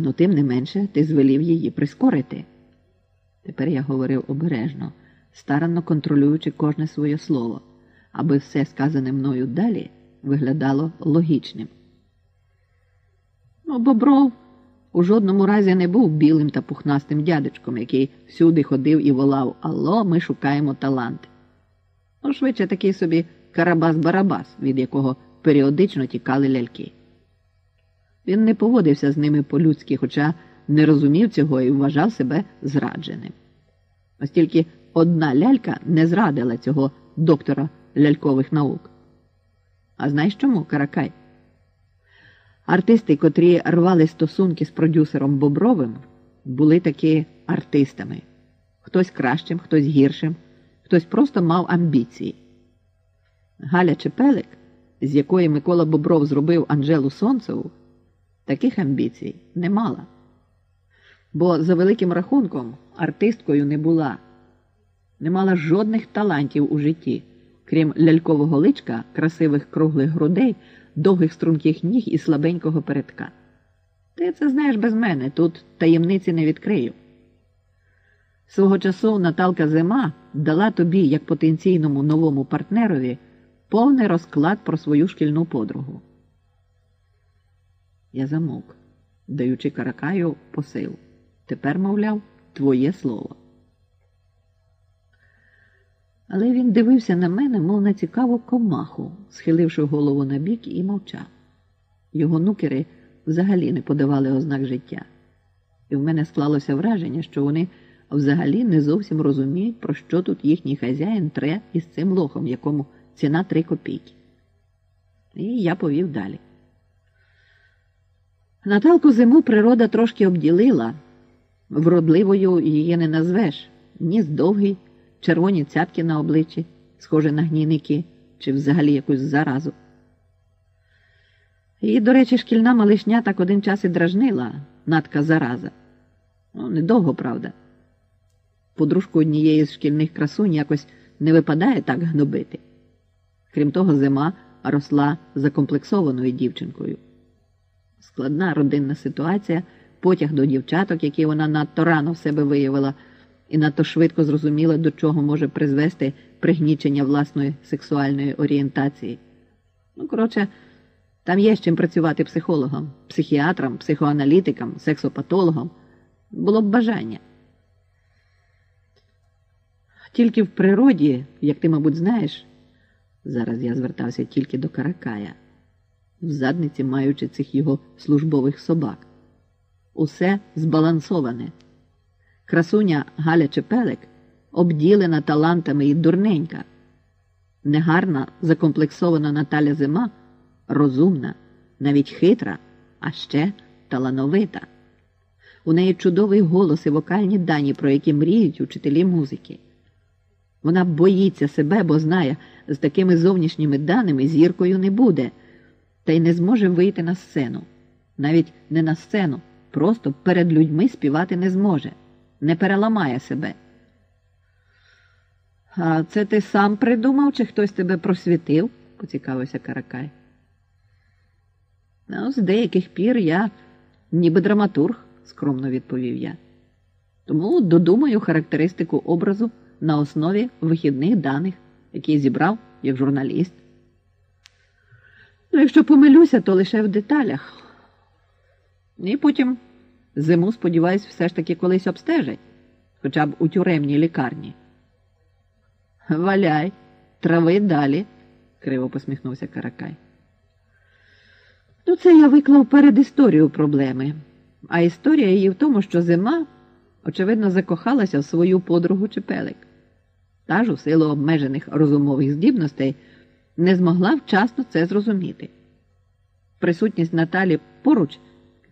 Ну, тим не менше, ти звелів її прискорити. Тепер я говорив обережно, старанно контролюючи кожне своє слово, аби все сказане мною далі виглядало логічним. Ну, Бобров у жодному разі не був білим та пухнастим дядечком, який всюди ходив і волав Алло, ми шукаємо таланти. Ну, швидше такий собі Карабас-Барабас, від якого періодично тікали ляльки. Він не поводився з ними по-людськи, хоча не розумів цього і вважав себе зрадженим. Ось тільки одна лялька не зрадила цього доктора лялькових наук. А знаєш чому, Каракай? Артисти, котрі рвали стосунки з продюсером Бобровим, були таки артистами. Хтось кращим, хтось гіршим, хтось просто мав амбіції. Галя Чепелик, з якої Микола Бобров зробив Анжелу Сонцеву, таких амбіцій не мала. Бо, за великим рахунком, артисткою не була, не мала жодних талантів у житті, крім лялькового личка, красивих круглих грудей, довгих струнких ніг і слабенького передка. Ти це знаєш без мене, тут таємниці не відкрию. Свого часу Наталка Зима дала тобі, як потенційному новому партнерові, повний розклад про свою шкільну подругу. Я замовк, даючи каракаю посил. Тепер, мовляв, твоє слово. Але він дивився на мене, мов на цікаву комаху, схиливши голову на бік і мовчав. Його нукери взагалі не подавали ознак життя, і в мене склалося враження, що вони взагалі не зовсім розуміють, про що тут їхній хазяїн тре із цим лохом, якому ціна три копійки. І я повів далі. Наталку зиму природа трошки обділила, вродливою її не назвеш, ніс довгий, червоні цятки на обличчі, схожі на гнійники чи взагалі якусь заразу. І, до речі, шкільна малишня так один час і дражнила натка зараза. Ну, недовго, правда. Подружку однієї з шкільних красунь якось не випадає так гнобити. Крім того, зима росла закомплексованою дівчинкою. Складна родинна ситуація, потяг до дівчаток, які вона надто рано в себе виявила, і надто швидко зрозуміла, до чого може призвести пригнічення власної сексуальної орієнтації. Ну, коротше, там є з чим працювати психологом, психіатром, психоаналітиком, сексопатологом. Було б бажання. Тільки в природі, як ти, мабуть, знаєш, зараз я звертався тільки до Каракая, в задниці маючи цих його службових собак. Усе збалансоване. Красуня Галя Чепелик обділена талантами і дурненька, негарна, закомплексована Наталя Зима, розумна, навіть хитра, а ще талановита. У неї чудовий голос і вокальні дані, про які мріють учителі музики. Вона боїться себе, бо знає, з такими зовнішніми даними зіркою не буде, та й не зможе вийти на сцену. Навіть не на сцену, просто перед людьми співати не зможе, не переламає себе. А це ти сам придумав, чи хтось тебе просвітив? поцікавився Каракай. Ну, з деяких пір я ніби драматург, скромно відповів я. Тому додумаю характеристику образу на основі вихідних даних, які зібрав як журналіст. Ну, якщо помилюся, то лише в деталях. І потім зиму, сподіваюсь, все ж таки колись обстежать, хоча б у тюремній лікарні. Валяй, трави далі, криво посміхнувся Каракай. Ну, це я виклав перед історію проблеми, а історія її в тому, що зима, очевидно, закохалася в свою подругу Чепелик. Та ж у силу обмежених розумових здібностей не змогла вчасно це зрозуміти. Присутність Наталі поруч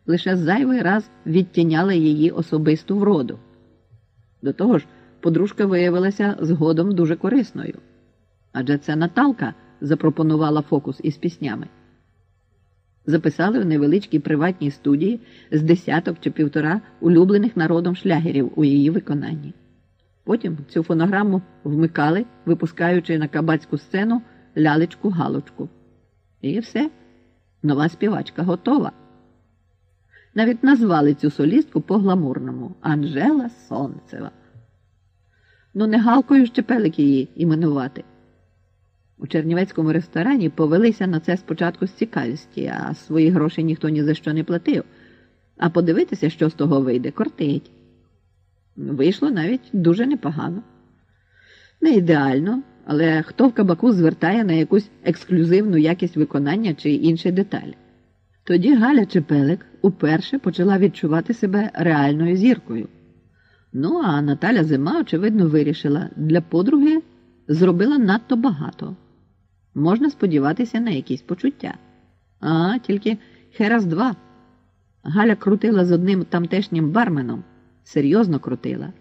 лише зайвий раз відтіняла її особисту вроду. До того ж, подружка виявилася згодом дуже корисною, адже це Наталка запропонувала фокус із піснями. Записали в невеличкій приватній студії з десяток чи півтора улюблених народом шлягерів у її виконанні. Потім цю фонограму вмикали, випускаючи на кабацьку сцену лялечку галочку. І все, нова співачка готова. Навіть назвали цю солістку по-гламурному Анжела Сонцева. Ну, не галкою щепелик її іменувати. У Чернівецькому ресторані повелися на це спочатку з цікавості, а свої гроші ніхто ні за що не платив. А подивитися, що з того вийде, кортить. Вийшло навіть дуже непогано. Не ідеально, але хто в кабаку звертає на якусь ексклюзивну якість виконання чи інші деталі. Тоді Галя Чепелик уперше почала відчувати себе реальною зіркою. Ну, а Наталя Зима, очевидно, вирішила, для подруги зробила надто багато. Можна сподіватися на якісь почуття. А тільки хераз два. Галя крутила з одним тамтешнім барменом, серйозно крутила.